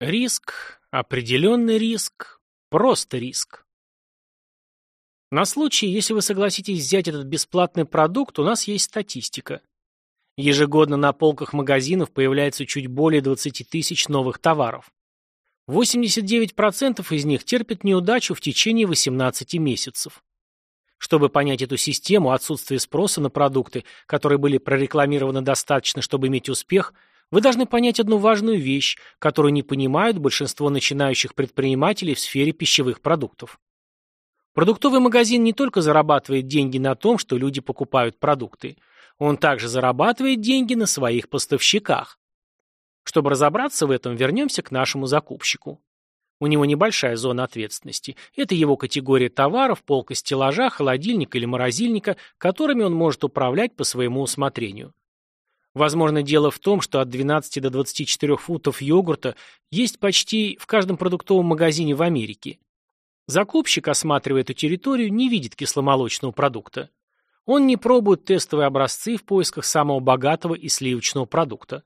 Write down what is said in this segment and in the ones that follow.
Риск, определенный риск, просто риск. На случай, если вы согласитесь взять этот бесплатный продукт, у нас есть статистика. Ежегодно на полках магазинов появляется чуть более 20 тысяч новых товаров. 89% из них терпят неудачу в течение 18 месяцев. Чтобы понять эту систему отсутствия спроса на продукты, которые были прорекламированы достаточно, чтобы иметь успех – вы должны понять одну важную вещь, которую не понимают большинство начинающих предпринимателей в сфере пищевых продуктов. Продуктовый магазин не только зарабатывает деньги на том, что люди покупают продукты, он также зарабатывает деньги на своих поставщиках. Чтобы разобраться в этом, вернемся к нашему закупщику. У него небольшая зона ответственности. Это его категория товаров, полка стеллажа, холодильника или морозильника, которыми он может управлять по своему усмотрению. Возможно, дело в том, что от 12 до 24 фунтов йогурта есть почти в каждом продуктовом магазине в Америке. Закупщик, осматривая эту территорию, не видит кисломолочного продукта. Он не пробует тестовые образцы в поисках самого богатого и сливочного продукта.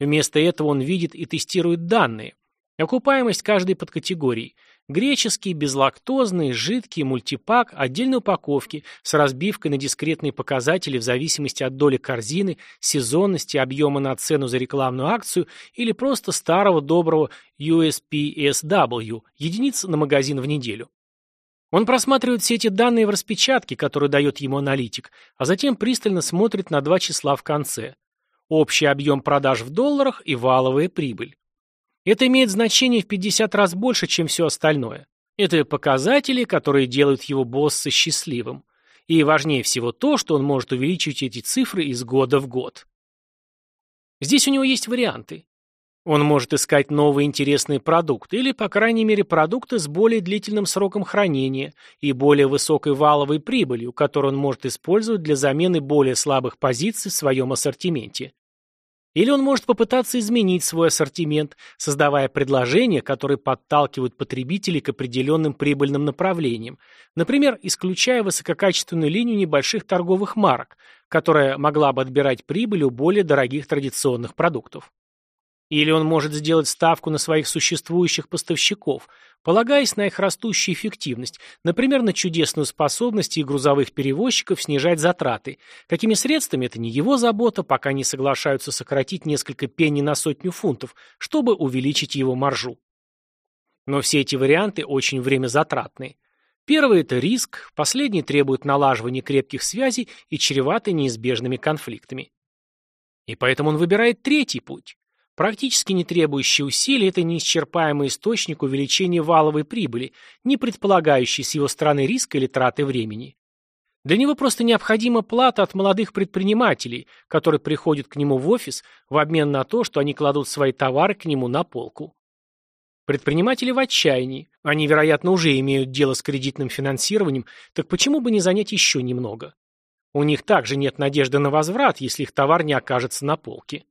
Вместо этого он видит и тестирует данные. Окупаемость каждой подкатегории – Греческий, безлактозный, жидкий, мультипак, отдельной упаковки с разбивкой на дискретные показатели в зависимости от доли корзины, сезонности, объема на цену за рекламную акцию или просто старого доброго USPSW, единиц на магазин в неделю. Он просматривает все эти данные в распечатке, которые дает ему аналитик, а затем пристально смотрит на два числа в конце. Общий объем продаж в долларах и валовая прибыль. Это имеет значение в 50 раз больше, чем все остальное. Это показатели, которые делают его босса счастливым. И важнее всего то, что он может увеличить эти цифры из года в год. Здесь у него есть варианты. Он может искать новые интересные продукты, или, по крайней мере, продукты с более длительным сроком хранения и более высокой валовой прибылью, которую он может использовать для замены более слабых позиций в своем ассортименте. Или он может попытаться изменить свой ассортимент, создавая предложения, которые подталкивают потребителей к определенным прибыльным направлениям, например, исключая высококачественную линию небольших торговых марок, которая могла бы отбирать прибыль у более дорогих традиционных продуктов. Или он может сделать ставку на своих существующих поставщиков, полагаясь на их растущую эффективность, например, на чудесную способность и грузовых перевозчиков снижать затраты. Какими средствами – это не его забота, пока не соглашаются сократить несколько пенни на сотню фунтов, чтобы увеличить его маржу. Но все эти варианты очень времязатратные. Первый – это риск, последний требует налаживания крепких связей и чреватый неизбежными конфликтами. И поэтому он выбирает третий путь Практически не требующий усилий, это неисчерпаемый источник увеличения валовой прибыли, не предполагающий с его стороны риска или траты времени. Для него просто необходима плата от молодых предпринимателей, которые приходят к нему в офис в обмен на то, что они кладут свои товары к нему на полку. Предприниматели в отчаянии. Они, вероятно, уже имеют дело с кредитным финансированием, так почему бы не занять еще немного? У них также нет надежды на возврат, если их товар не окажется на полке.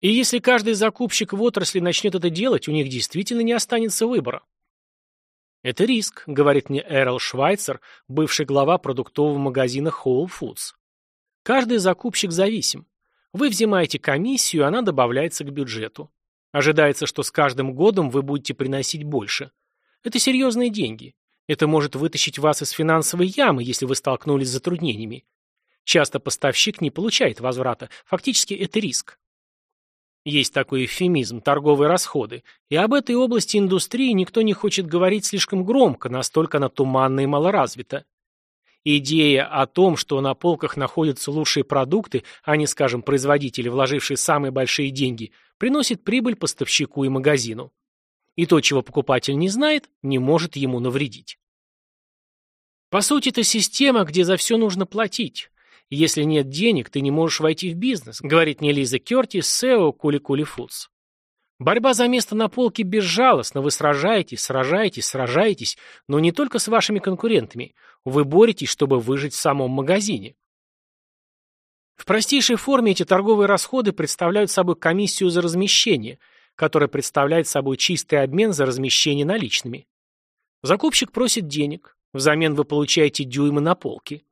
И если каждый закупщик в отрасли начнет это делать, у них действительно не останется выбора. Это риск, говорит мне Эрл Швайцер, бывший глава продуктового магазина Whole Foods. Каждый закупщик зависим. Вы взимаете комиссию, она добавляется к бюджету. Ожидается, что с каждым годом вы будете приносить больше. Это серьезные деньги. Это может вытащить вас из финансовой ямы, если вы столкнулись с затруднениями. Часто поставщик не получает возврата. Фактически это риск. Есть такой эвфемизм – торговые расходы. И об этой области индустрии никто не хочет говорить слишком громко, настолько она туманна и малоразвита. Идея о том, что на полках находятся лучшие продукты, а не, скажем, производители, вложившие самые большие деньги, приносит прибыль поставщику и магазину. И то, чего покупатель не знает, не может ему навредить. По сути, это система, где за все нужно платить. Если нет денег, ты не можешь войти в бизнес, говорит мне Лиза Кертис, SEO Кули-Кули Фудс. Борьба за место на полке безжалостна, вы сражаетесь, сражаетесь, сражаетесь, но не только с вашими конкурентами. Вы боретесь, чтобы выжить в самом магазине. В простейшей форме эти торговые расходы представляют собой комиссию за размещение, которая представляет собой чистый обмен за размещение наличными. Закупщик просит денег, взамен вы получаете дюймы на полке.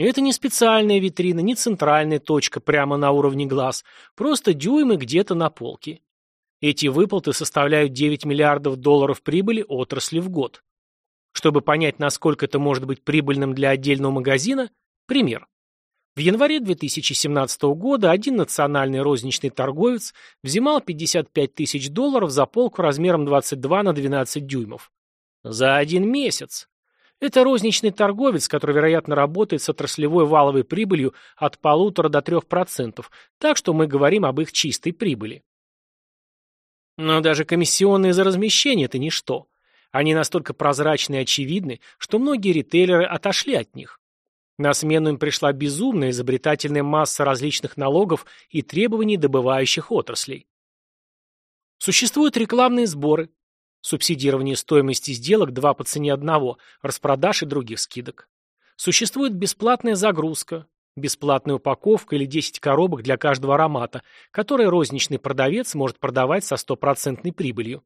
И это не специальная витрина, не центральная точка прямо на уровне глаз, просто дюймы где-то на полке. Эти выплаты составляют 9 миллиардов долларов прибыли отрасли в год. Чтобы понять, насколько это может быть прибыльным для отдельного магазина, пример. В январе 2017 года один национальный розничный торговец взимал 55 тысяч долларов за полку размером 22 на 12 дюймов. За один месяц. Это розничный торговец, который, вероятно, работает с отраслевой валовой прибылью от полутора до трех процентов, так что мы говорим об их чистой прибыли. Но даже комиссионные за размещение – это ничто. Они настолько прозрачны и очевидны, что многие ритейлеры отошли от них. На смену им пришла безумная изобретательная масса различных налогов и требований добывающих отраслей. Существуют рекламные сборы, Субсидирование стоимости сделок 2 по цене одного, распродаж и других скидок. Существует бесплатная загрузка, бесплатная упаковка или 10 коробок для каждого аромата, которые розничный продавец может продавать со стопроцентной прибылью.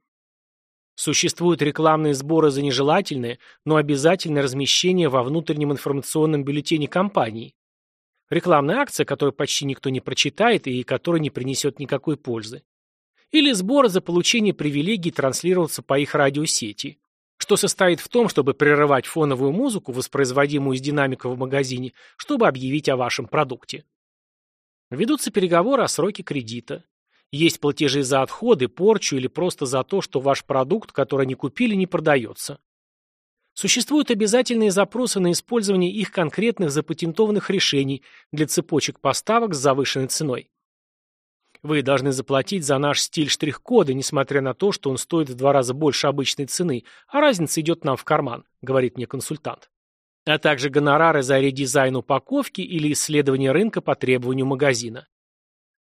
Существуют рекламные сборы за нежелательное, но обязательное размещение во внутреннем информационном бюллетене компании. Рекламная акция, которую почти никто не прочитает и которая не принесет никакой пользы или сбор за получение привилегий транслироваться по их радиосети, что состоит в том, чтобы прерывать фоновую музыку, воспроизводимую из динамиков в магазине, чтобы объявить о вашем продукте. Ведутся переговоры о сроке кредита. Есть платежи за отходы, порчу или просто за то, что ваш продукт, который они купили, не продается. Существуют обязательные запросы на использование их конкретных запатентованных решений для цепочек поставок с завышенной ценой. Вы должны заплатить за наш стиль штрих-кода, несмотря на то, что он стоит в два раза больше обычной цены, а разница идет нам в карман, говорит мне консультант. А также гонорары за редизайн упаковки или исследование рынка по требованию магазина.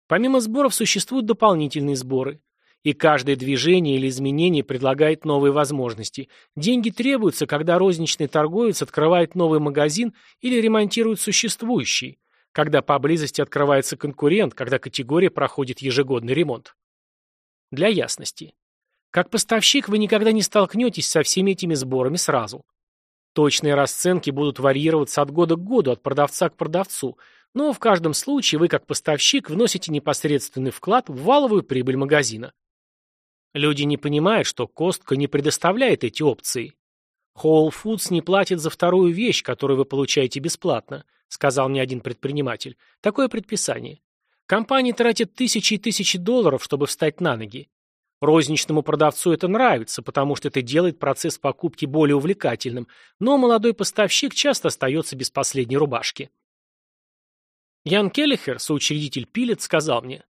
Помимо сборов существуют дополнительные сборы. И каждое движение или изменение предлагает новые возможности. Деньги требуются, когда розничный торговец открывает новый магазин или ремонтирует существующий когда поблизости открывается конкурент, когда категория проходит ежегодный ремонт. Для ясности. Как поставщик вы никогда не столкнетесь со всеми этими сборами сразу. Точные расценки будут варьироваться от года к году, от продавца к продавцу, но в каждом случае вы как поставщик вносите непосредственный вклад в валовую прибыль магазина. Люди не понимают, что Костка не предоставляет эти опции. Whole Foods не платит за вторую вещь, которую вы получаете бесплатно сказал мне один предприниматель. Такое предписание. Компании тратят тысячи и тысячи долларов, чтобы встать на ноги. Розничному продавцу это нравится, потому что это делает процесс покупки более увлекательным, но молодой поставщик часто остается без последней рубашки. Ян Келлихер, соучредитель Пилет, сказал мне,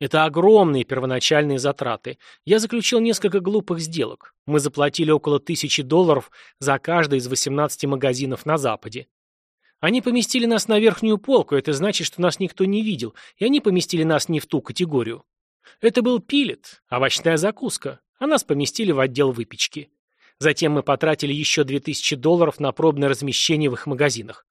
это огромные первоначальные затраты. Я заключил несколько глупых сделок. Мы заплатили около тысячи долларов за каждый из 18 магазинов на Западе. Они поместили нас на верхнюю полку, это значит, что нас никто не видел, и они поместили нас не в ту категорию. Это был пилет, овощная закуска, а нас поместили в отдел выпечки. Затем мы потратили еще 2000 долларов на пробное размещение в их магазинах.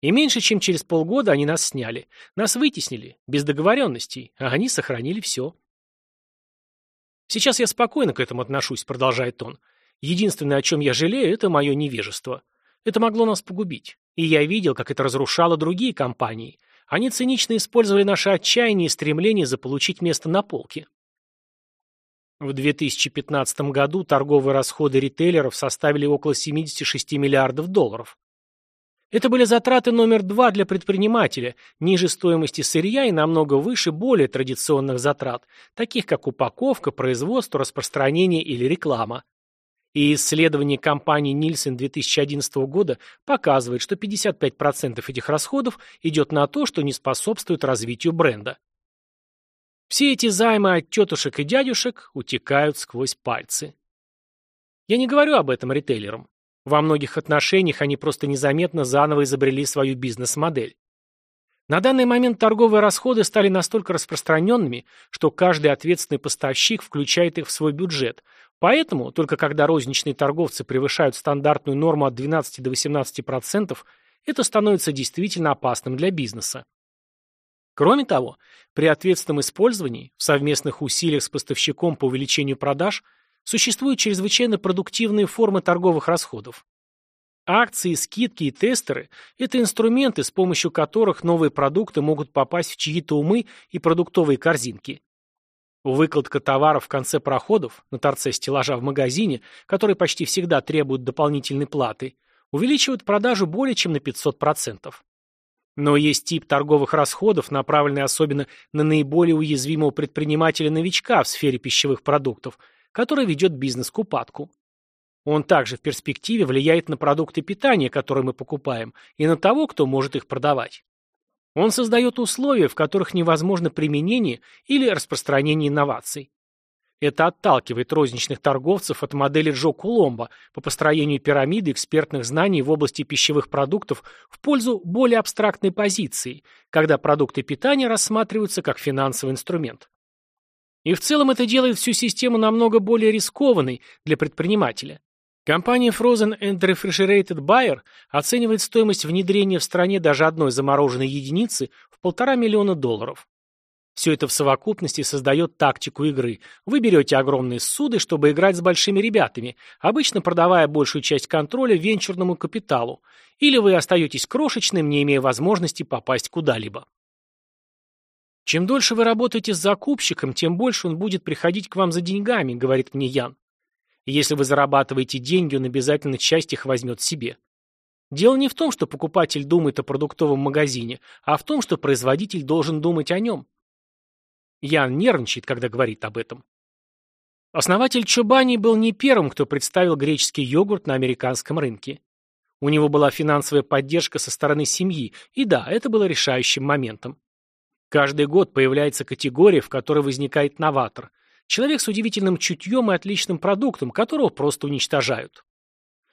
И меньше чем через полгода они нас сняли. Нас вытеснили, без договоренностей, а они сохранили все. Сейчас я спокойно к этому отношусь, продолжает он. Единственное, о чем я жалею, это мое невежество. Это могло нас погубить. И я видел, как это разрушало другие компании. Они цинично использовали наше отчаяние и стремление заполучить место на полке. В 2015 году торговые расходы ритейлеров составили около 76 миллиардов долларов. Это были затраты номер два для предпринимателя, ниже стоимости сырья и намного выше более традиционных затрат, таких как упаковка, производство, распространение или реклама. И исследование компании Нильсон 2011 года показывает, что 55% этих расходов идет на то, что не способствует развитию бренда. Все эти займы от тетушек и дядюшек утекают сквозь пальцы. Я не говорю об этом ритейлерам. Во многих отношениях они просто незаметно заново изобрели свою бизнес-модель. На данный момент торговые расходы стали настолько распространенными, что каждый ответственный поставщик включает их в свой бюджет, Поэтому, только когда розничные торговцы превышают стандартную норму от 12 до 18%, это становится действительно опасным для бизнеса. Кроме того, при ответственном использовании, в совместных усилиях с поставщиком по увеличению продаж, существуют чрезвычайно продуктивные формы торговых расходов. Акции, скидки и тестеры – это инструменты, с помощью которых новые продукты могут попасть в чьи-то умы и продуктовые корзинки. Выкладка товаров в конце проходов, на торце стеллажа в магазине, который почти всегда требует дополнительной платы, увеличивает продажу более чем на 500%. Но есть тип торговых расходов, направленный особенно на наиболее уязвимого предпринимателя-новичка в сфере пищевых продуктов, который ведет бизнес к упадку. Он также в перспективе влияет на продукты питания, которые мы покупаем, и на того, кто может их продавать. Он создает условия, в которых невозможно применение или распространение инноваций. Это отталкивает розничных торговцев от модели Джо Куломба по построению пирамиды экспертных знаний в области пищевых продуктов в пользу более абстрактной позиции, когда продукты питания рассматриваются как финансовый инструмент. И в целом это делает всю систему намного более рискованной для предпринимателя. Компания Frozen and Refrigerated Buyer оценивает стоимость внедрения в стране даже одной замороженной единицы в полтора миллиона долларов. Все это в совокупности создает тактику игры. Вы берете огромные суды, чтобы играть с большими ребятами, обычно продавая большую часть контроля венчурному капиталу, или вы остаетесь крошечным, не имея возможности попасть куда-либо. Чем дольше вы работаете с закупщиком, тем больше он будет приходить к вам за деньгами, говорит мне Ян. Если вы зарабатываете деньги, он обязательно часть их возьмет себе. Дело не в том, что покупатель думает о продуктовом магазине, а в том, что производитель должен думать о нем. Ян нервничает, когда говорит об этом. Основатель Чобани был не первым, кто представил греческий йогурт на американском рынке. У него была финансовая поддержка со стороны семьи, и да, это было решающим моментом. Каждый год появляется категория, в которой возникает новатор, Человек с удивительным чутьем и отличным продуктом, которого просто уничтожают.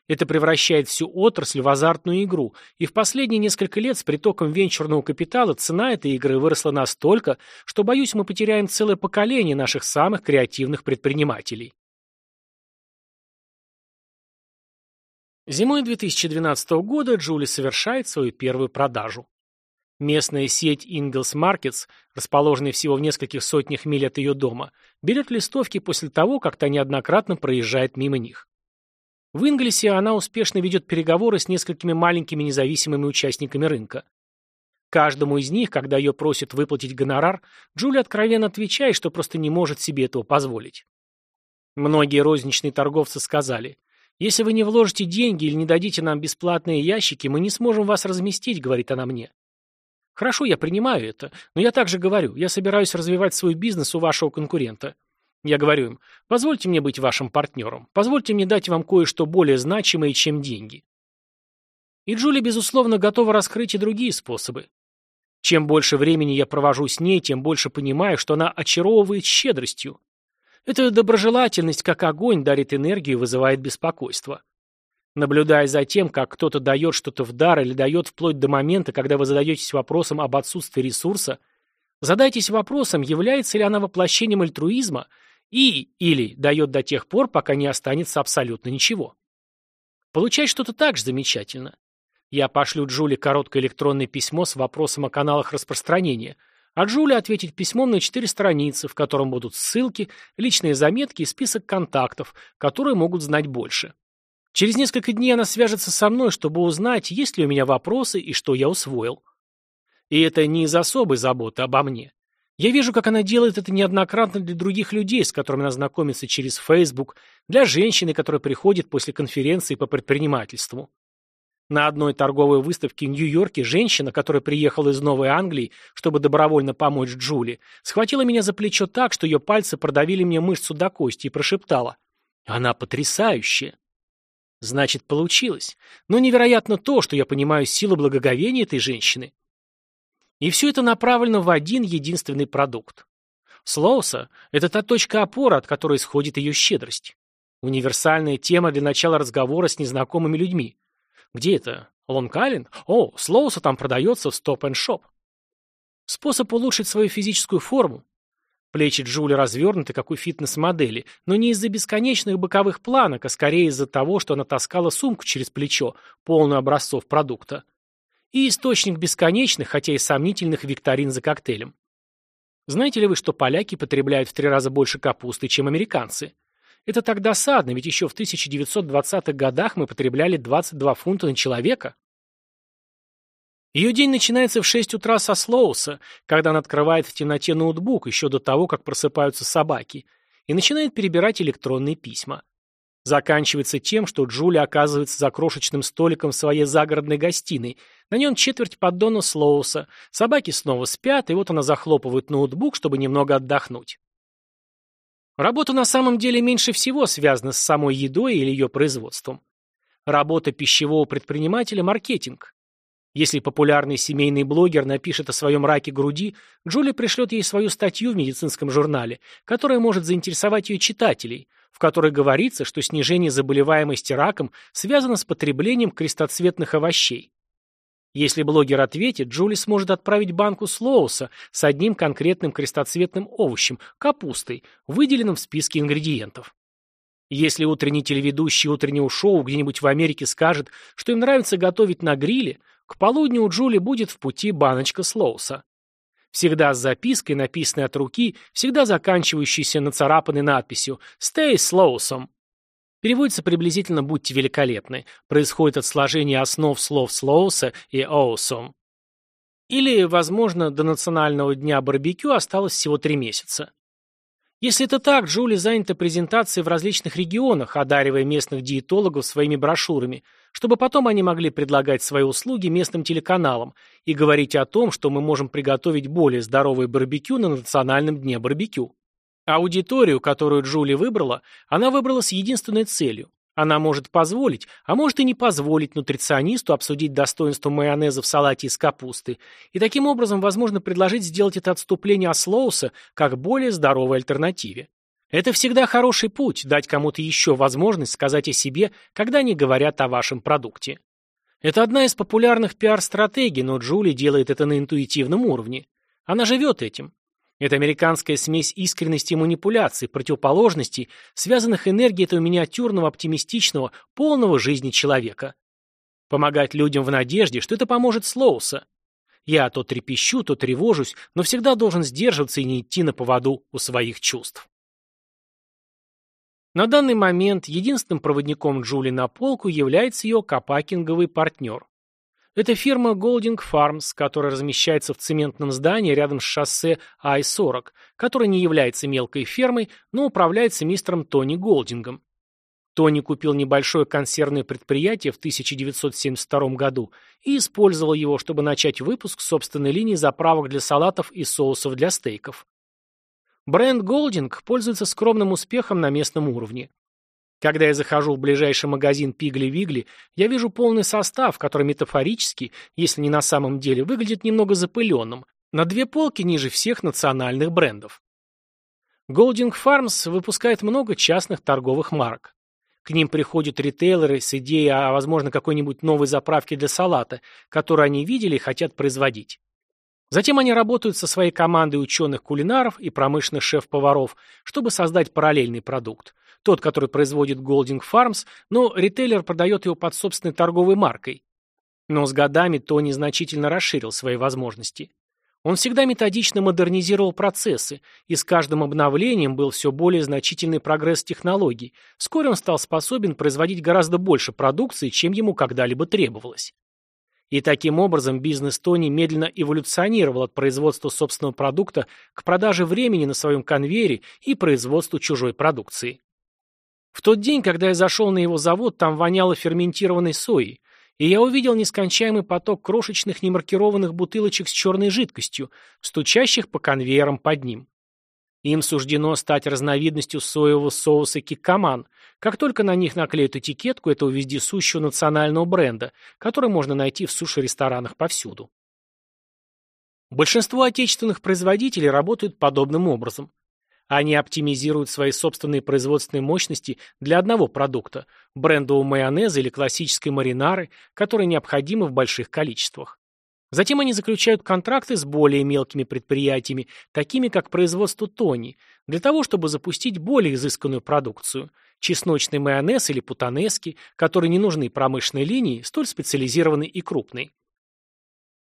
Это превращает всю отрасль в азартную игру, и в последние несколько лет с притоком венчурного капитала цена этой игры выросла настолько, что, боюсь, мы потеряем целое поколение наших самых креативных предпринимателей. Зимой 2012 года Джули совершает свою первую продажу. Местная сеть Ingalls Markets, расположенная всего в нескольких сотнях миль от ее дома, берет листовки после того, как та неоднократно проезжает мимо них. В Инглисе она успешно ведет переговоры с несколькими маленькими независимыми участниками рынка. Каждому из них, когда ее просят выплатить гонорар, Джулия откровенно отвечает, что просто не может себе этого позволить. Многие розничные торговцы сказали, «Если вы не вложите деньги или не дадите нам бесплатные ящики, мы не сможем вас разместить», — говорит она мне. Хорошо, я принимаю это, но я также говорю, я собираюсь развивать свой бизнес у вашего конкурента. Я говорю им, позвольте мне быть вашим партнером, позвольте мне дать вам кое-что более значимое, чем деньги. И Джули, безусловно, готова раскрыть и другие способы. Чем больше времени я провожу с ней, тем больше понимаю, что она очаровывает щедростью. Эта доброжелательность, как огонь, дарит энергию и вызывает беспокойство. Наблюдая за тем, как кто-то дает что-то в дар или дает вплоть до момента, когда вы задаетесь вопросом об отсутствии ресурса, задайтесь вопросом, является ли она воплощением альтруизма и или дает до тех пор, пока не останется абсолютно ничего. Получать что-то так же замечательно. Я пошлю Джули короткое электронное письмо с вопросом о каналах распространения, а Джули ответить письмом на четыре страницы, в котором будут ссылки, личные заметки и список контактов, которые могут знать больше. Через несколько дней она свяжется со мной, чтобы узнать, есть ли у меня вопросы и что я усвоил. И это не из особой заботы обо мне. Я вижу, как она делает это неоднократно для других людей, с которыми она знакомится через Facebook, для женщины, которая приходит после конференции по предпринимательству. На одной торговой выставке в Нью-Йорке женщина, которая приехала из Новой Англии, чтобы добровольно помочь Джули, схватила меня за плечо так, что ее пальцы продавили мне мышцу до кости и прошептала «Она потрясающая!» Значит, получилось. Но невероятно то, что я понимаю силу благоговения этой женщины. И все это направлено в один единственный продукт. Слоуса – это та точка опоры, от которой исходит ее щедрость. Универсальная тема для начала разговора с незнакомыми людьми. Где это? Лонг-Айленд? О, Слоуса там продается в стоп-энд-шоп. Способ улучшить свою физическую форму, Плечи Джули развернуты, как у фитнес-модели, но не из-за бесконечных боковых планок, а скорее из-за того, что она таскала сумку через плечо, полную образцов продукта. И источник бесконечных, хотя и сомнительных викторин за коктейлем. Знаете ли вы, что поляки потребляют в три раза больше капусты, чем американцы? Это так досадно, ведь еще в 1920-х годах мы потребляли 22 фунта на человека. Ее день начинается в 6 утра со Слоуса, когда она открывает в темноте ноутбук еще до того, как просыпаются собаки, и начинает перебирать электронные письма. Заканчивается тем, что Джулия оказывается за крошечным столиком в своей загородной гостиной. На нем четверть поддона Слоуса. Собаки снова спят, и вот она захлопывает ноутбук, чтобы немного отдохнуть. Работа на самом деле меньше всего связана с самой едой или ее производством. Работа пищевого предпринимателя – маркетинг. Если популярный семейный блогер напишет о своем раке груди, Джули пришлет ей свою статью в медицинском журнале, которая может заинтересовать ее читателей, в которой говорится, что снижение заболеваемости раком связано с потреблением крестоцветных овощей. Если блогер ответит, Джули сможет отправить банку слоуса с одним конкретным крестоцветным овощем – капустой, выделенным в списке ингредиентов. Если утренний телеведущий утреннего шоу где-нибудь в Америке скажет, что им нравится готовить на гриле, к полудню у Джули будет в пути баночка слоуса. Всегда с запиской, написанной от руки, всегда заканчивающейся нацарапанной надписью «Stay слоусом». Переводится приблизительно «Будьте великолепны». Происходит от сложения основ слов слоуса и awesome. Или, возможно, до национального дня барбекю осталось всего три месяца. Если это так, Джули занята презентацией в различных регионах, одаривая местных диетологов своими брошюрами, чтобы потом они могли предлагать свои услуги местным телеканалам и говорить о том, что мы можем приготовить более здоровое барбекю на национальном дне барбекю. Аудиторию, которую Джули выбрала, она выбрала с единственной целью она может позволить, а может и не позволить нутриционисту обсудить достоинство майонеза в салате из капусты и таким образом, возможно, предложить сделать это отступление от слоуса как более здоровой альтернативе. Это всегда хороший путь, дать кому-то еще возможность сказать о себе, когда они говорят о вашем продукте. Это одна из популярных пиар-стратегий, но Джули делает это на интуитивном уровне. Она живет этим. Это американская смесь искренности и манипуляций, противоположностей, связанных энергией этого миниатюрного, оптимистичного, полного жизни человека. Помогать людям в надежде, что это поможет Слоуса. Я то трепещу, то тревожусь, но всегда должен сдерживаться и не идти на поводу у своих чувств. На данный момент единственным проводником Джули на полку является ее копакинговый партнер. Это фирма Golding Farms, которая размещается в цементном здании рядом с шоссе I-40, которое не является мелкой фермой, но управляется мистером Тони Голдингом. Тони купил небольшое консервное предприятие в 1972 году и использовал его, чтобы начать выпуск собственной линии заправок для салатов и соусов для стейков. Бренд Голдинг пользуется скромным успехом на местном уровне. Когда я захожу в ближайший магазин Пигли-Вигли, я вижу полный состав, который метафорически, если не на самом деле, выглядит немного запыленным, на две полки ниже всех национальных брендов. Golding Farms выпускает много частных торговых марок. К ним приходят ритейлеры с идеей о, возможно, какой-нибудь новой заправке для салата, которую они видели и хотят производить. Затем они работают со своей командой ученых-кулинаров и промышленных шеф-поваров, чтобы создать параллельный продукт, тот, который производит Golding Farms, но ритейлер продает его под собственной торговой маркой. Но с годами Тони значительно расширил свои возможности. Он всегда методично модернизировал процессы, и с каждым обновлением был все более значительный прогресс технологий. Вскоре он стал способен производить гораздо больше продукции, чем ему когда-либо требовалось. И таким образом бизнес Тони медленно эволюционировал от производства собственного продукта к продаже времени на своем конвейере и производству чужой продукции. В тот день, когда я зашел на его завод, там воняло ферментированной соей, и я увидел нескончаемый поток крошечных немаркированных бутылочек с черной жидкостью, стучащих по конвейерам под ним. Им суждено стать разновидностью соевого соуса киккоман, как только на них наклеют этикетку этого вездесущего национального бренда, который можно найти в суши-ресторанах повсюду. Большинство отечественных производителей работают подобным образом. Они оптимизируют свои собственные производственные мощности для одного продукта – брендового майонеза или классической маринары, которые необходимы в больших количествах. Затем они заключают контракты с более мелкими предприятиями, такими как производство Тони, для того, чтобы запустить более изысканную продукцию – чесночный майонез или путанески, которые не нужны промышленной линии, столь специализированной и крупной.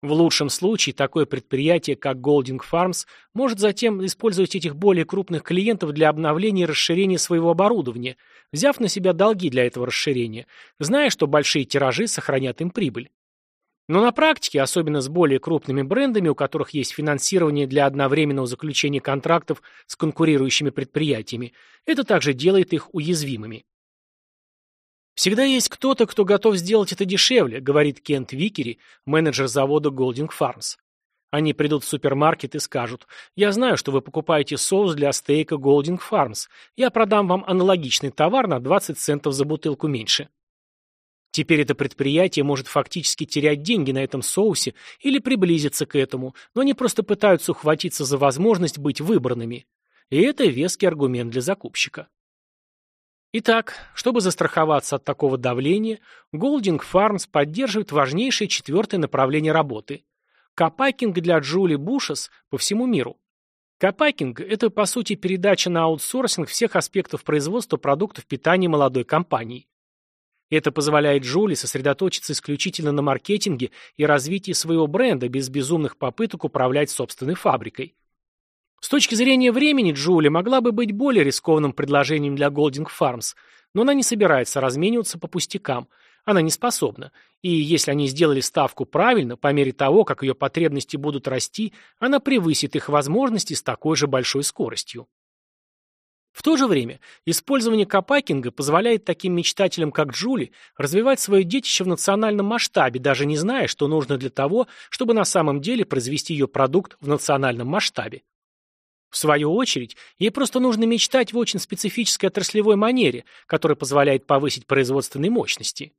В лучшем случае такое предприятие, как Golding Farms, может затем использовать этих более крупных клиентов для обновления и расширения своего оборудования, взяв на себя долги для этого расширения, зная, что большие тиражи сохранят им прибыль. Но на практике, особенно с более крупными брендами, у которых есть финансирование для одновременного заключения контрактов с конкурирующими предприятиями, это также делает их уязвимыми. «Всегда есть кто-то, кто готов сделать это дешевле», говорит Кент Викери, менеджер завода Golding Farms. Они придут в супермаркет и скажут, «Я знаю, что вы покупаете соус для стейка Golding Farms. Я продам вам аналогичный товар на 20 центов за бутылку меньше». Теперь это предприятие может фактически терять деньги на этом соусе или приблизиться к этому, но они просто пытаются ухватиться за возможность быть выбранными. И это веский аргумент для закупщика. Итак, чтобы застраховаться от такого давления, Golding Farms поддерживает важнейшее четвертое направление работы – копакинг для Джули Бушес по всему миру. Копакинг – это, по сути, передача на аутсорсинг всех аспектов производства продуктов питания молодой компании. Это позволяет Джули сосредоточиться исключительно на маркетинге и развитии своего бренда без безумных попыток управлять собственной фабрикой. С точки зрения времени Джули могла бы быть более рискованным предложением для Golding Farms, но она не собирается размениваться по пустякам. Она не способна. И если они сделали ставку правильно, по мере того, как ее потребности будут расти, она превысит их возможности с такой же большой скоростью. В то же время использование копакинга позволяет таким мечтателям, как Джули, развивать свое детище в национальном масштабе, даже не зная, что нужно для того, чтобы на самом деле произвести ее продукт в национальном масштабе. В свою очередь, ей просто нужно мечтать в очень специфической отраслевой манере, которая позволяет повысить производственные мощности.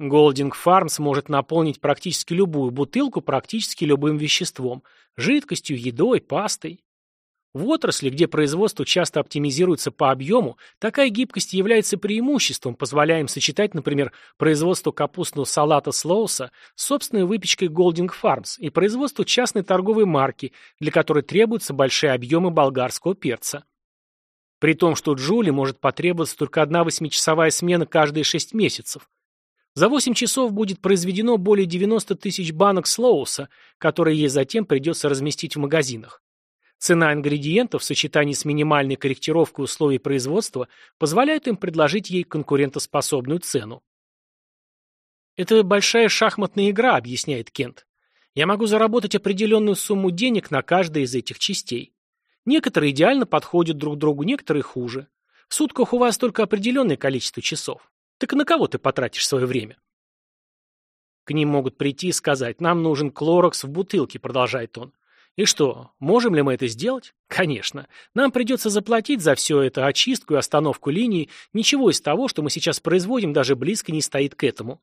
Golding Farms может наполнить практически любую бутылку практически любым веществом – жидкостью, едой, пастой. В отрасли, где производство часто оптимизируется по объему, такая гибкость является преимуществом, позволяя сочетать, например, производство капустного салата Слоуса с собственной выпечкой Golding Farms и производство частной торговой марки, для которой требуются большие объемы болгарского перца. При том, что Джули может потребоваться только одна восьмичасовая смена каждые шесть месяцев. За 8 часов будет произведено более 90 тысяч банок Слоуса, которые ей затем придется разместить в магазинах. Цена ингредиентов в сочетании с минимальной корректировкой условий производства позволяет им предложить ей конкурентоспособную цену. «Это большая шахматная игра», — объясняет Кент. «Я могу заработать определенную сумму денег на каждой из этих частей. Некоторые идеально подходят друг другу, некоторые хуже. В сутках у вас только определенное количество часов. Так на кого ты потратишь свое время?» К ним могут прийти и сказать, нам нужен клорокс в бутылке, продолжает он. И что, можем ли мы это сделать? Конечно. Нам придется заплатить за все это очистку и остановку линии. Ничего из того, что мы сейчас производим, даже близко не стоит к этому.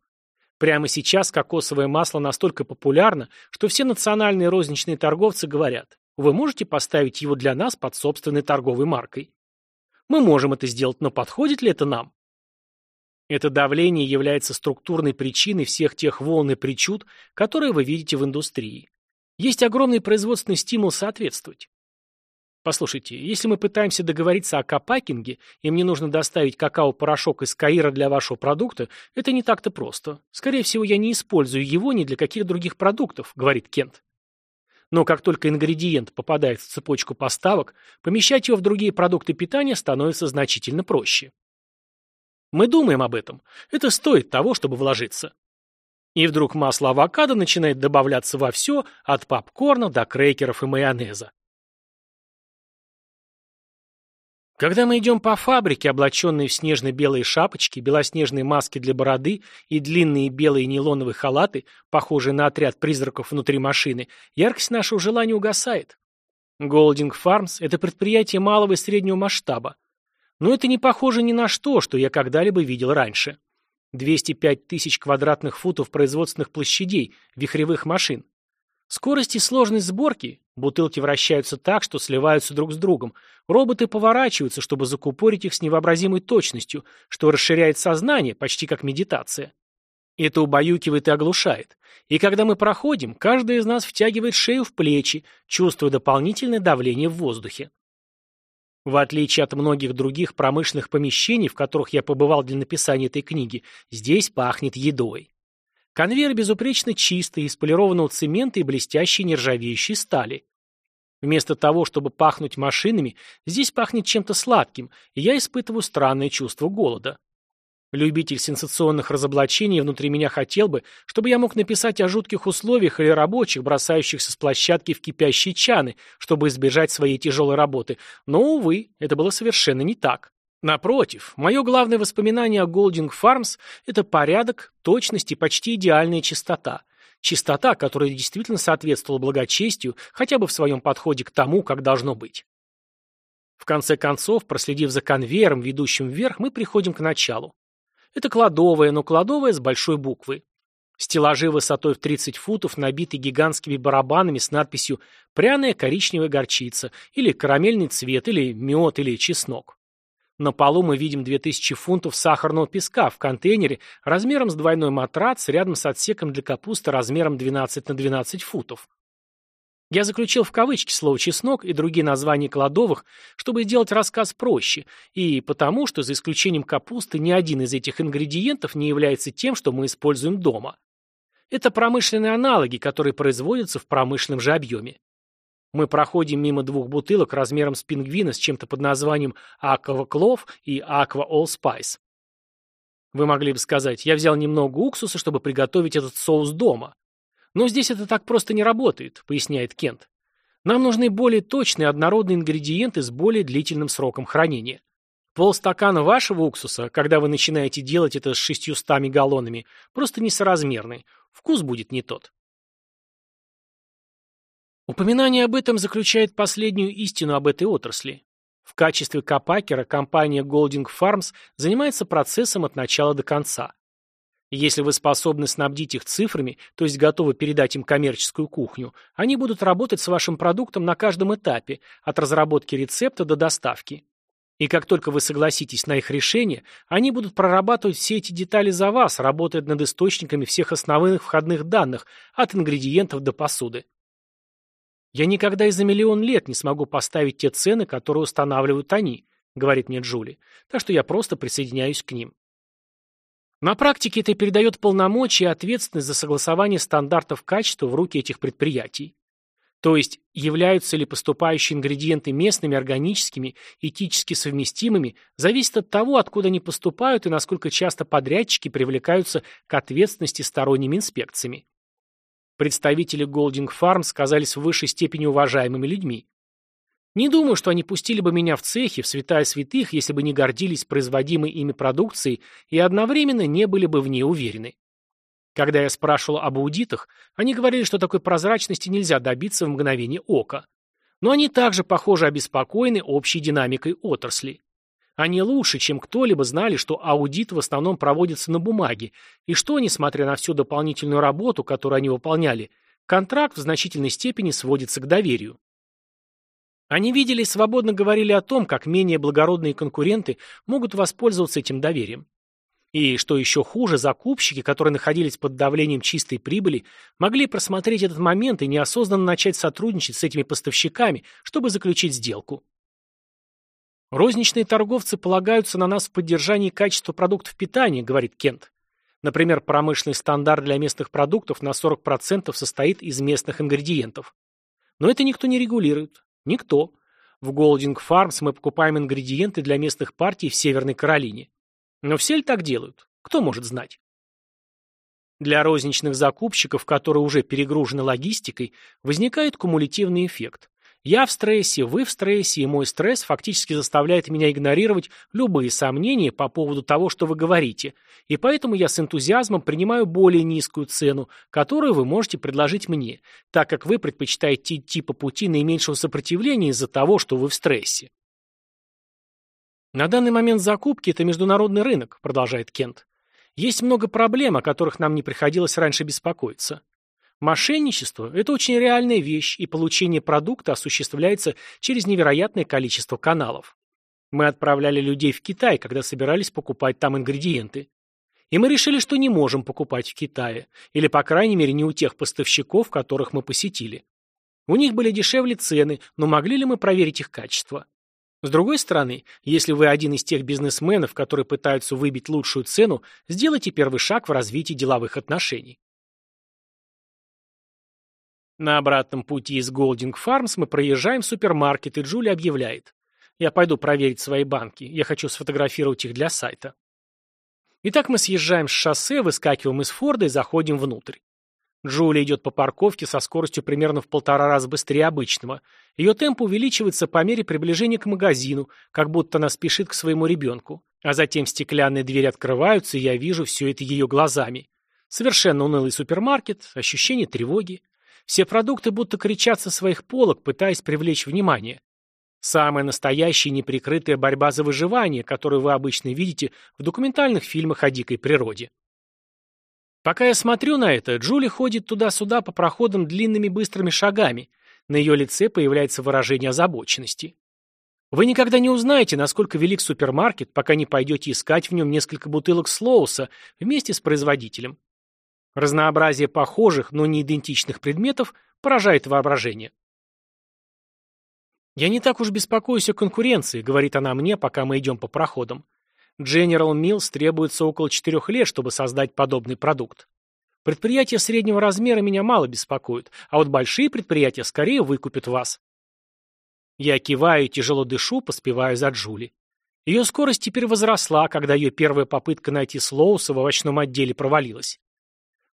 Прямо сейчас кокосовое масло настолько популярно, что все национальные розничные торговцы говорят, вы можете поставить его для нас под собственной торговой маркой. Мы можем это сделать, но подходит ли это нам? Это давление является структурной причиной всех тех волн и причуд, которые вы видите в индустрии. Есть огромный производственный стимул соответствовать. Послушайте, если мы пытаемся договориться о копакинге, и мне нужно доставить какао-порошок из Каира для вашего продукта, это не так-то просто. Скорее всего, я не использую его ни для каких других продуктов, говорит Кент. Но как только ингредиент попадает в цепочку поставок, помещать его в другие продукты питания становится значительно проще. Мы думаем об этом. Это стоит того, чтобы вложиться. И вдруг масло авокадо начинает добавляться во все, от попкорна до крекеров и майонеза. Когда мы идем по фабрике, облаченные в снежно-белые шапочки, белоснежные маски для бороды и длинные белые нейлоновые халаты, похожие на отряд призраков внутри машины, яркость нашего желания угасает. Golding Farms – это предприятие малого и среднего масштаба. Но это не похоже ни на что, что я когда-либо видел раньше. 205 тысяч квадратных футов производственных площадей, вихревых машин. Скорость и сложность сборки. Бутылки вращаются так, что сливаются друг с другом. Роботы поворачиваются, чтобы закупорить их с невообразимой точностью, что расширяет сознание, почти как медитация. Это убаюкивает и оглушает. И когда мы проходим, каждый из нас втягивает шею в плечи, чувствуя дополнительное давление в воздухе. В отличие от многих других промышленных помещений, в которых я побывал для написания этой книги, здесь пахнет едой. Конвейер безупречно чистый, из полированного цемента и блестящей нержавеющей стали. Вместо того, чтобы пахнуть машинами, здесь пахнет чем-то сладким, и я испытываю странное чувство голода. Любитель сенсационных разоблачений внутри меня хотел бы, чтобы я мог написать о жутких условиях или рабочих, бросающихся с площадки в кипящие чаны, чтобы избежать своей тяжелой работы. Но, увы, это было совершенно не так. Напротив, мое главное воспоминание о Golding Farms – это порядок, точность и почти идеальная чистота. Чистота, которая действительно соответствовала благочестию, хотя бы в своем подходе к тому, как должно быть. В конце концов, проследив за конвейером, ведущим вверх, мы приходим к началу. Это кладовая, но кладовая с большой буквы. Стеллажи высотой в 30 футов набиты гигантскими барабанами с надписью «Пряная коричневая горчица» или «Карамельный цвет» или «Мед» или «Чеснок». На полу мы видим 2000 фунтов сахарного песка в контейнере размером с двойной матрац рядом с отсеком для капусты размером 12 на 12 футов. Я заключил в кавычки слово «чеснок» и другие названия кладовых, чтобы сделать рассказ проще, и потому, что за исключением капусты ни один из этих ингредиентов не является тем, что мы используем дома. Это промышленные аналоги, которые производятся в промышленном же объеме. Мы проходим мимо двух бутылок размером с пингвина с чем-то под названием Aqua Clove и Aqua Allspice. Вы могли бы сказать, я взял немного уксуса, чтобы приготовить этот соус дома. Но здесь это так просто не работает, поясняет Кент. Нам нужны более точные однородные ингредиенты с более длительным сроком хранения. Полстакана вашего уксуса, когда вы начинаете делать это с шестьюстами галлонами, просто несоразмерный. Вкус будет не тот. Упоминание об этом заключает последнюю истину об этой отрасли. В качестве капакера компания Golding Farms занимается процессом от начала до конца. Если вы способны снабдить их цифрами, то есть готовы передать им коммерческую кухню, они будут работать с вашим продуктом на каждом этапе, от разработки рецепта до доставки. И как только вы согласитесь на их решение, они будут прорабатывать все эти детали за вас, работая над источниками всех основных входных данных, от ингредиентов до посуды. «Я никогда и за миллион лет не смогу поставить те цены, которые устанавливают они», — говорит мне Джули, «так что я просто присоединяюсь к ним». На практике это передает полномочия и ответственность за согласование стандартов качества в руки этих предприятий. То есть, являются ли поступающие ингредиенты местными, органическими, этически совместимыми, зависит от того, откуда они поступают и насколько часто подрядчики привлекаются к ответственности сторонними инспекциями. Представители Golding Farms казались в высшей степени уважаемыми людьми. Не думаю, что они пустили бы меня в цехи, в святая святых, если бы не гордились производимой ими продукцией и одновременно не были бы в ней уверены. Когда я спрашивал об аудитах, они говорили, что такой прозрачности нельзя добиться в мгновение ока. Но они также, похоже, обеспокоены общей динамикой отрасли. Они лучше, чем кто-либо знали, что аудит в основном проводится на бумаге, и что, несмотря на всю дополнительную работу, которую они выполняли, контракт в значительной степени сводится к доверию. Они видели и свободно говорили о том, как менее благородные конкуренты могут воспользоваться этим доверием. И, что еще хуже, закупщики, которые находились под давлением чистой прибыли, могли просмотреть этот момент и неосознанно начать сотрудничать с этими поставщиками, чтобы заключить сделку. «Розничные торговцы полагаются на нас в поддержании качества продуктов питания», говорит Кент. Например, промышленный стандарт для местных продуктов на 40% состоит из местных ингредиентов. Но это никто не регулирует. Никто. В Golding Farms мы покупаем ингредиенты для местных партий в Северной Каролине. Но все ли так делают? Кто может знать? Для розничных закупщиков, которые уже перегружены логистикой, возникает кумулятивный эффект. Я в стрессе, вы в стрессе, и мой стресс фактически заставляет меня игнорировать любые сомнения по поводу того, что вы говорите, и поэтому я с энтузиазмом принимаю более низкую цену, которую вы можете предложить мне, так как вы предпочитаете идти по пути наименьшего сопротивления из-за того, что вы в стрессе. На данный момент закупки – это международный рынок, продолжает Кент. Есть много проблем, о которых нам не приходилось раньше беспокоиться. Мошенничество – это очень реальная вещь, и получение продукта осуществляется через невероятное количество каналов. Мы отправляли людей в Китай, когда собирались покупать там ингредиенты. И мы решили, что не можем покупать в Китае, или, по крайней мере, не у тех поставщиков, которых мы посетили. У них были дешевле цены, но могли ли мы проверить их качество? С другой стороны, если вы один из тех бизнесменов, которые пытаются выбить лучшую цену, сделайте первый шаг в развитии деловых отношений. На обратном пути из Голдинг Фармс мы проезжаем супермаркет, и Джули объявляет. Я пойду проверить свои банки. Я хочу сфотографировать их для сайта. Итак, мы съезжаем с шоссе, выскакиваем из Форда и заходим внутрь. Джулия идет по парковке со скоростью примерно в полтора раза быстрее обычного. Ее темп увеличивается по мере приближения к магазину, как будто она спешит к своему ребенку. А затем стеклянные двери открываются, и я вижу все это ее глазами. Совершенно унылый супермаркет, ощущение тревоги. Все продукты будто кричат со своих полок, пытаясь привлечь внимание. Самая настоящая неприкрытая борьба за выживание, которую вы обычно видите в документальных фильмах о дикой природе. Пока я смотрю на это, Джули ходит туда-сюда по проходам длинными быстрыми шагами. На ее лице появляется выражение озабоченности. Вы никогда не узнаете, насколько велик супермаркет, пока не пойдете искать в нем несколько бутылок Слоуса вместе с производителем. Разнообразие похожих, но не идентичных предметов поражает воображение. «Я не так уж беспокоюсь о конкуренции», — говорит она мне, пока мы идем по проходам. General Mills требуется около четырех лет, чтобы создать подобный продукт. Предприятия среднего размера меня мало беспокоят, а вот большие предприятия скорее выкупят вас. Я киваю и тяжело дышу, поспеваю за Джули. Ее скорость теперь возросла, когда ее первая попытка найти Слоуса в овощном отделе провалилась.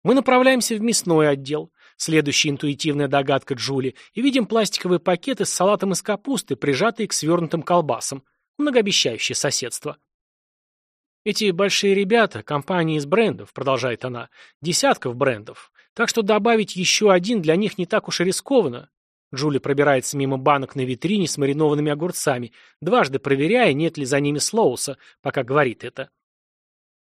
Мы направляемся в мясной отдел, следующая интуитивная догадка Джули, и видим пластиковые пакеты с салатом из капусты, прижатые к свернутым колбасам. Многообещающее соседство. Эти большие ребята, компании из брендов, продолжает она, десятков брендов. Так что добавить еще один для них не так уж и рискованно. Джули пробирается мимо банок на витрине с маринованными огурцами, дважды проверяя, нет ли за ними слоуса, пока говорит это.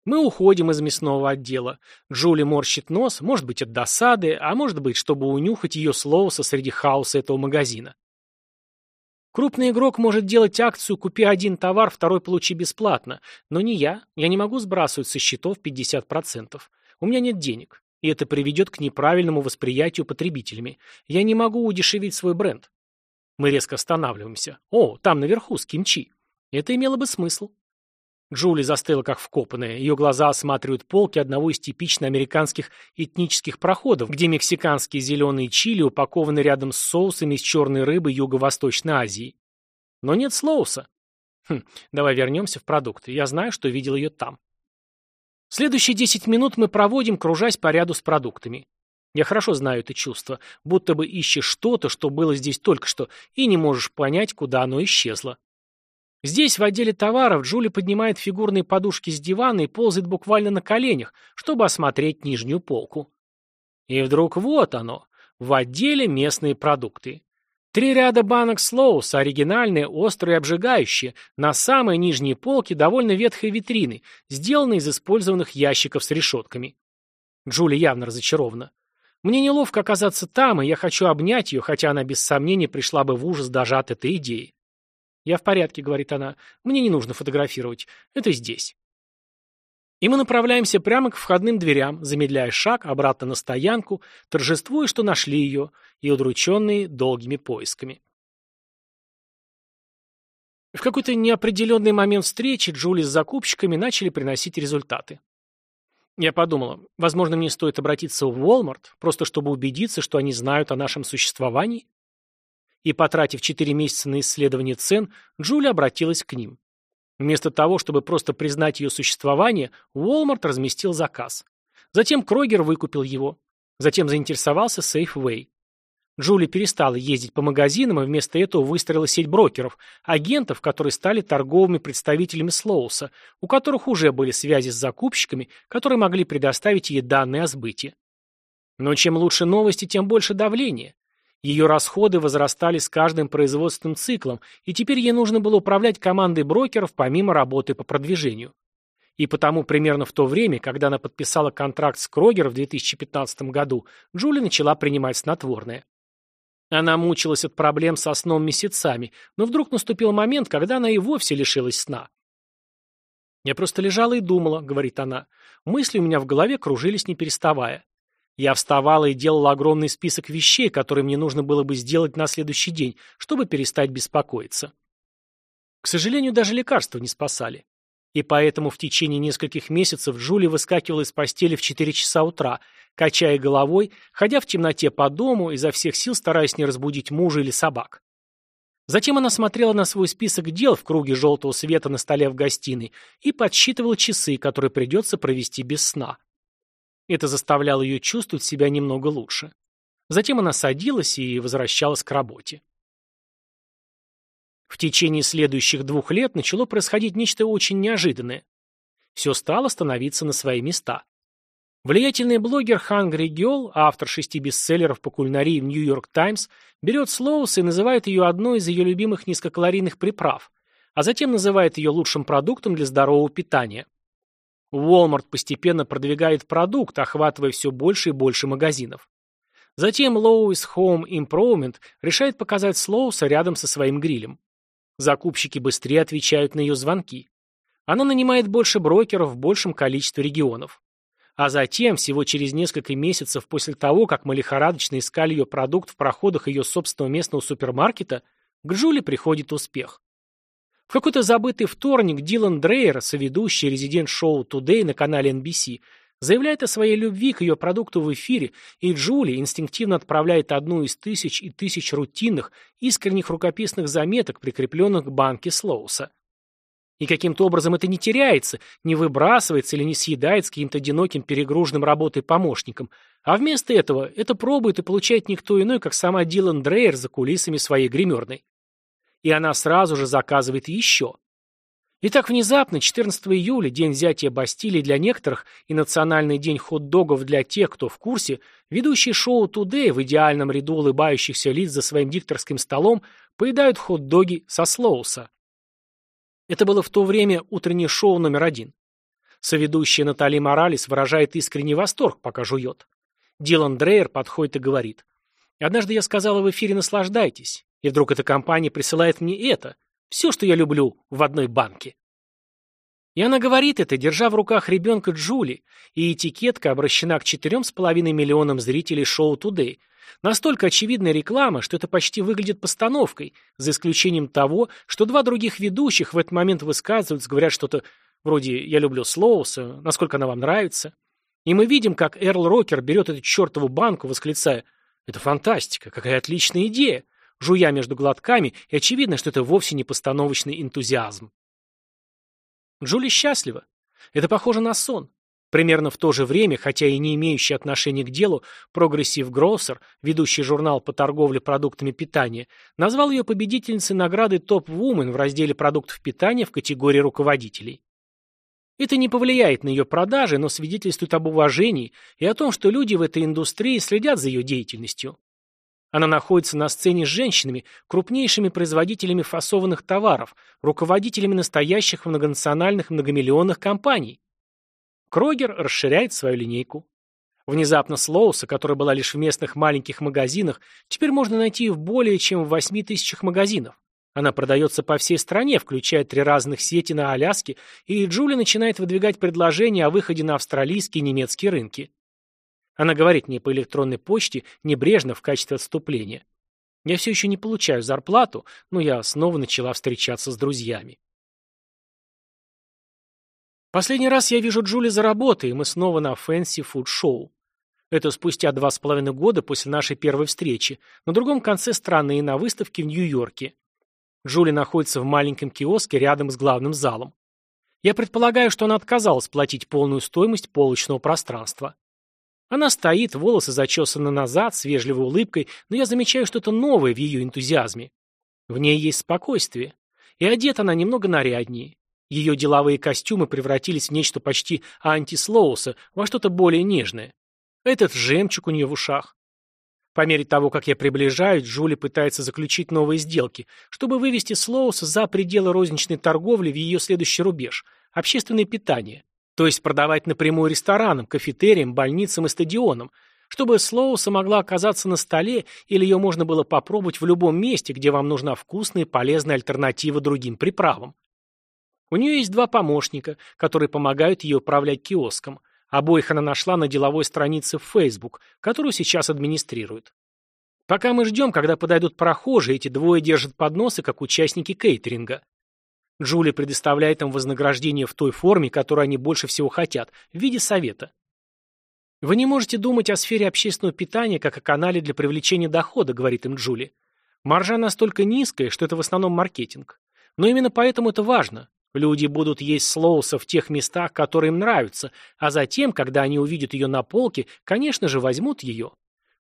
Мы уходим из мясного отдела. Джули морщит нос, может быть, от досады, а может быть, чтобы унюхать ее слоуса среди хаоса этого магазина. Крупный игрок может делать акцию «Купи один товар, второй получи бесплатно». Но не я. Я не могу сбрасывать со счетов 50%. У меня нет денег. И это приведет к неправильному восприятию потребителями. Я не могу удешевить свой бренд. Мы резко останавливаемся. О, там наверху, с кимчи. Это имело бы смысл. Джули застыла как вкопанная. Ее глаза осматривают полки одного из типично американских этнических проходов, где мексиканские зеленые чили упакованы рядом с соусами из черной рыбы Юго-Восточной Азии. Но нет слоуса. Хм, давай вернемся в продукты. Я знаю, что видел ее там. Следующие 10 минут мы проводим, кружась по ряду с продуктами. Я хорошо знаю это чувство, будто бы ищешь что-то, что было здесь только что, и не можешь понять, куда оно исчезло. Здесь, в отделе товаров, Джули поднимает фигурные подушки с дивана и ползает буквально на коленях, чтобы осмотреть нижнюю полку. И вдруг вот оно, в отделе местные продукты. Три ряда банок Слоуса, оригинальные, острые и обжигающие, на самой нижней полке довольно ветхой витрины, сделанные из использованных ящиков с решетками. Джули явно разочарована. Мне неловко оказаться там, и я хочу обнять ее, хотя она без сомнения пришла бы в ужас даже от этой идеи. «Я в порядке», — говорит она. «Мне не нужно фотографировать. Это здесь». И мы направляемся прямо к входным дверям, замедляя шаг обратно на стоянку, торжествуя, что нашли ее, и удрученные долгими поисками. В какой-то неопределенный момент встречи Джули с закупщиками начали приносить результаты. Я подумала, возможно, мне стоит обратиться в Walmart, просто чтобы убедиться, что они знают о нашем существовании и, потратив 4 месяца на исследование цен, Джулия обратилась к ним. Вместо того, чтобы просто признать ее существование, Walmart разместил заказ. Затем Крогер выкупил его. Затем заинтересовался Safeway. Джули перестала ездить по магазинам и вместо этого выстроила сеть брокеров, агентов, которые стали торговыми представителями Слоуса, у которых уже были связи с закупщиками, которые могли предоставить ей данные о сбыте. Но чем лучше новости, тем больше давления. Ее расходы возрастали с каждым производственным циклом, и теперь ей нужно было управлять командой брокеров помимо работы по продвижению. И потому примерно в то время, когда она подписала контракт с Крогер в 2015 году, Джули начала принимать снотворное. Она мучилась от проблем со сном месяцами, но вдруг наступил момент, когда она и вовсе лишилась сна. «Я просто лежала и думала», — говорит она. «Мысли у меня в голове кружились не переставая. Я вставала и делала огромный список вещей, которые мне нужно было бы сделать на следующий день, чтобы перестать беспокоиться. К сожалению, даже лекарства не спасали. И поэтому в течение нескольких месяцев Джули выскакивала из постели в 4 часа утра, качая головой, ходя в темноте по дому, изо всех сил стараясь не разбудить мужа или собак. Затем она смотрела на свой список дел в круге желтого света на столе в гостиной и подсчитывала часы, которые придется провести без сна. Это заставляло ее чувствовать себя немного лучше. Затем она садилась и возвращалась к работе. В течение следующих двух лет начало происходить нечто очень неожиданное. Все стало становиться на свои места. Влиятельный блогер Hungry Girl, автор шести бестселлеров по кулинарии в New York Times, берет слоус и называет ее одной из ее любимых низкокалорийных приправ, а затем называет ее лучшим продуктом для здорового питания. Walmart постепенно продвигает продукт, охватывая все больше и больше магазинов. Затем Lowe's Home Improvement решает показать слоуса рядом со своим грилем. Закупщики быстрее отвечают на ее звонки. Она нанимает больше брокеров в большем количестве регионов. А затем, всего через несколько месяцев после того, как мы лихорадочно искали ее продукт в проходах ее собственного местного супермаркета, к Джули приходит успех. В какой-то забытый вторник Дилан Дрейер, соведущий резидент шоу Today на канале NBC, заявляет о своей любви к ее продукту в эфире, и Джули инстинктивно отправляет одну из тысяч и тысяч рутинных, искренних рукописных заметок, прикрепленных к банке Слоуса. И каким-то образом это не теряется, не выбрасывается или не съедается каким-то одиноким перегруженным работой помощником, а вместо этого это пробует и получает никто иной, как сама Дилан Дрейер за кулисами своей гримерной. И она сразу же заказывает еще. И так внезапно, 14 июля, день взятия Бастилии для некоторых и национальный день хот-догов для тех, кто в курсе, ведущие шоу Today в идеальном ряду улыбающихся лиц за своим дикторским столом поедают хот-доги со слоуса. Это было в то время утреннее шоу номер один. Соведущая Натали Моралес выражает искренний восторг, пока жует. Дилан Дрейер подходит и говорит. «Однажды я сказала в эфире «наслаждайтесь», и вдруг эта компания присылает мне это, все, что я люблю, в одной банке». И она говорит это, держа в руках ребенка Джули, и этикетка обращена к 4,5 миллионам зрителей шоу «Тудей», Настолько очевидная реклама, что это почти выглядит постановкой, за исключением того, что два других ведущих в этот момент высказываются, говорят что-то вроде «я люблю Слоуса», «насколько она вам нравится». И мы видим, как Эрл Рокер берет эту чертову банку, восклицая «это фантастика, какая отличная идея», жуя между глотками, и очевидно, что это вовсе не постановочный энтузиазм. Джули счастлива. Это похоже на сон. Примерно в то же время, хотя и не имеющий отношения к делу, Progressive Grocer, ведущий журнал по торговле продуктами питания, назвал ее победительницей награды Top Woman в разделе продуктов питания в категории руководителей. Это не повлияет на ее продажи, но свидетельствует об уважении и о том, что люди в этой индустрии следят за ее деятельностью. Она находится на сцене с женщинами, крупнейшими производителями фасованных товаров, руководителями настоящих многонациональных многомиллионных компаний. Крогер расширяет свою линейку. Внезапно Слоуса, которая была лишь в местных маленьких магазинах, теперь можно найти в более чем в 8 тысячах магазинов. Она продается по всей стране, включая три разных сети на Аляске, и Джули начинает выдвигать предложения о выходе на австралийские и немецкие рынки. Она говорит мне по электронной почте, небрежно в качестве отступления. Я все еще не получаю зарплату, но я снова начала встречаться с друзьями. Последний раз я вижу Джули за работой, и мы снова на Фэнси Фуд Шоу. Это спустя два с половиной года после нашей первой встречи, на другом конце страны, на выставке в Нью-Йорке. Джули находится в маленьком киоске рядом с главным залом. Я предполагаю, что она отказалась платить полную стоимость полочного пространства. Она стоит, волосы зачесаны назад, с вежливой улыбкой, но я замечаю что-то новое в ее энтузиазме. В ней есть спокойствие. И одета она немного наряднее. Ее деловые костюмы превратились в нечто почти антислоуса, во что-то более нежное. Этот жемчуг у нее в ушах. По мере того, как я приближаюсь, Джули пытается заключить новые сделки, чтобы вывести Слоуса за пределы розничной торговли в ее следующий рубеж – общественное питание. То есть продавать напрямую ресторанам, кафетериям, больницам и стадионам, чтобы Слоуса могла оказаться на столе или ее можно было попробовать в любом месте, где вам нужна вкусная и полезная альтернатива другим приправам. У нее есть два помощника, которые помогают ей управлять киоском. Обоих она нашла на деловой странице в Facebook, которую сейчас администрирует. Пока мы ждем, когда подойдут прохожие, эти двое держат подносы, как участники кейтеринга. Джулия предоставляет им вознаграждение в той форме, которую они больше всего хотят, в виде совета. «Вы не можете думать о сфере общественного питания как о канале для привлечения дохода», говорит им Джули. Маржа настолько низкая, что это в основном маркетинг. Но именно поэтому это важно. Люди будут есть слоуса в тех местах, которые им нравятся, а затем, когда они увидят ее на полке, конечно же, возьмут ее.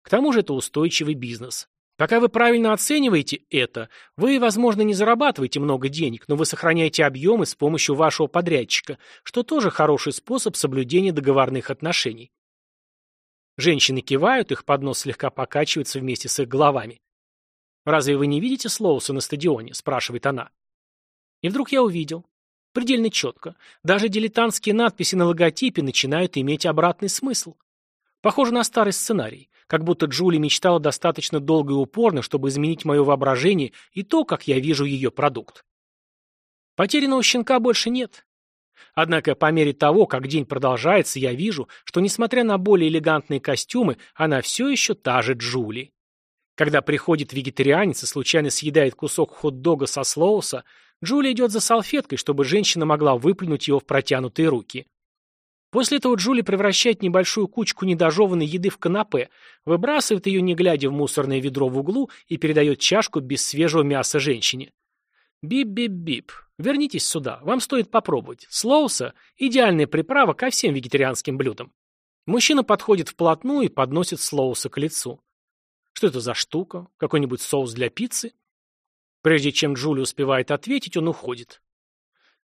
К тому же это устойчивый бизнес. Пока вы правильно оцениваете это, вы, возможно, не зарабатываете много денег, но вы сохраняете объемы с помощью вашего подрядчика, что тоже хороший способ соблюдения договорных отношений. Женщины кивают, их поднос слегка покачивается вместе с их головами. «Разве вы не видите Слоуса на стадионе?» – спрашивает она. И вдруг я увидел. Предельно четко. Даже дилетантские надписи на логотипе начинают иметь обратный смысл. Похоже на старый сценарий. Как будто Джули мечтала достаточно долго и упорно, чтобы изменить мое воображение и то, как я вижу ее продукт. Потерянного щенка больше нет. Однако по мере того, как день продолжается, я вижу, что, несмотря на более элегантные костюмы, она все еще та же Джули. Когда приходит вегетарианец и случайно съедает кусок хот-дога со слоуса, Джули идет за салфеткой, чтобы женщина могла выплюнуть его в протянутые руки. После этого Джули превращает небольшую кучку недожеванной еды в канапе, выбрасывает ее, не глядя в мусорное ведро в углу, и передает чашку без свежего мяса женщине. Бип-бип-бип. Вернитесь сюда, вам стоит попробовать. Слоуса – идеальная приправа ко всем вегетарианским блюдам. Мужчина подходит вплотную и подносит слоуса к лицу. Что это за штука? Какой-нибудь соус для пиццы? Прежде чем Джули успевает ответить, он уходит.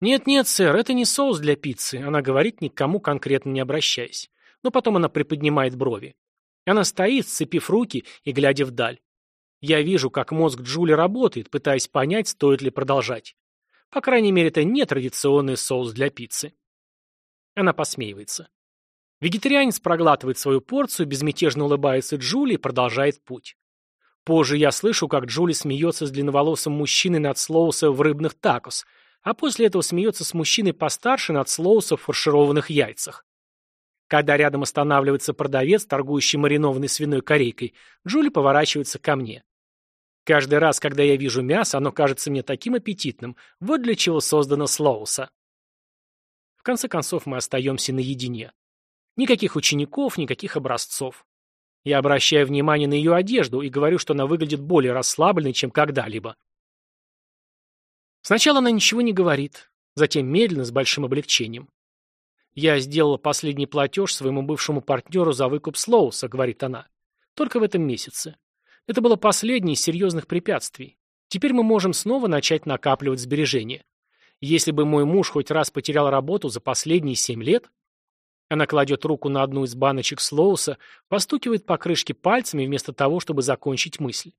«Нет-нет, сэр, это не соус для пиццы», она говорит, никому конкретно не обращаясь. Но потом она приподнимает брови. Она стоит, сцепив руки и глядя вдаль. Я вижу, как мозг Джули работает, пытаясь понять, стоит ли продолжать. По крайней мере, это не традиционный соус для пиццы. Она посмеивается. Вегетарианец проглатывает свою порцию, безмятежно улыбается Джули и продолжает путь. Позже я слышу, как Джули смеется с длинноволосым мужчиной над слоуса в рыбных такос, а после этого смеется с мужчиной постарше над слоуса в фаршированных яйцах. Когда рядом останавливается продавец, торгующий маринованной свиной корейкой, Джули поворачивается ко мне. Каждый раз, когда я вижу мясо, оно кажется мне таким аппетитным, вот для чего создано слоуса. В конце концов мы остаемся наедине. Никаких учеников, никаких образцов. Я обращаю внимание на ее одежду и говорю, что она выглядит более расслабленной, чем когда-либо. Сначала она ничего не говорит, затем медленно, с большим облегчением. «Я сделала последний платеж своему бывшему партнеру за выкуп Слоуса», — говорит она. «Только в этом месяце. Это было последнее из серьезных препятствий. Теперь мы можем снова начать накапливать сбережения. Если бы мой муж хоть раз потерял работу за последние семь лет, она кладет руку на одну из баночек Слоуса, постукивает по крышке пальцами вместо того, чтобы закончить мысль.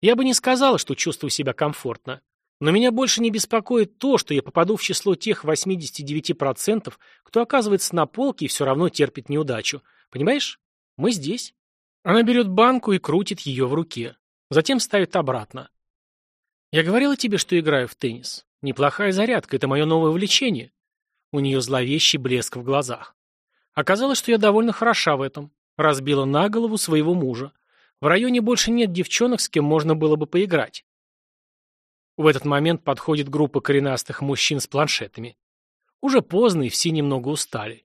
Я бы не сказала, что чувствую себя комфортно. Но меня больше не беспокоит то, что я попаду в число тех 89%, кто оказывается на полке и все равно терпит неудачу. Понимаешь? Мы здесь. Она берет банку и крутит ее в руке. Затем ставит обратно. Я говорила тебе, что играю в теннис. Неплохая зарядка, это мое новое увлечение. У нее зловещий блеск в глазах. Оказалось, что я довольно хороша в этом. Разбила на голову своего мужа. В районе больше нет девчонок, с кем можно было бы поиграть. В этот момент подходит группа коренастых мужчин с планшетами. Уже поздно, и все немного устали.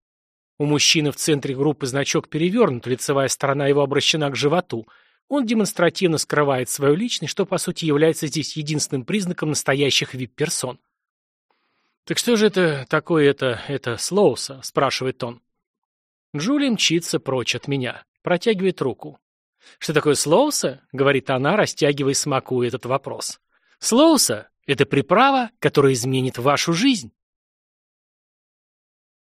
У мужчины в центре группы значок перевернут, лицевая сторона его обращена к животу. Он демонстративно скрывает свою личность, что, по сути, является здесь единственным признаком настоящих вип-персон. «Так что же это такое это, это Слоуса?» – спрашивает он. Джули мчится прочь от меня, протягивает руку. «Что такое Слоуса?» — говорит она, растягивая и смакуя этот вопрос. «Слоуса — это приправа, которая изменит вашу жизнь».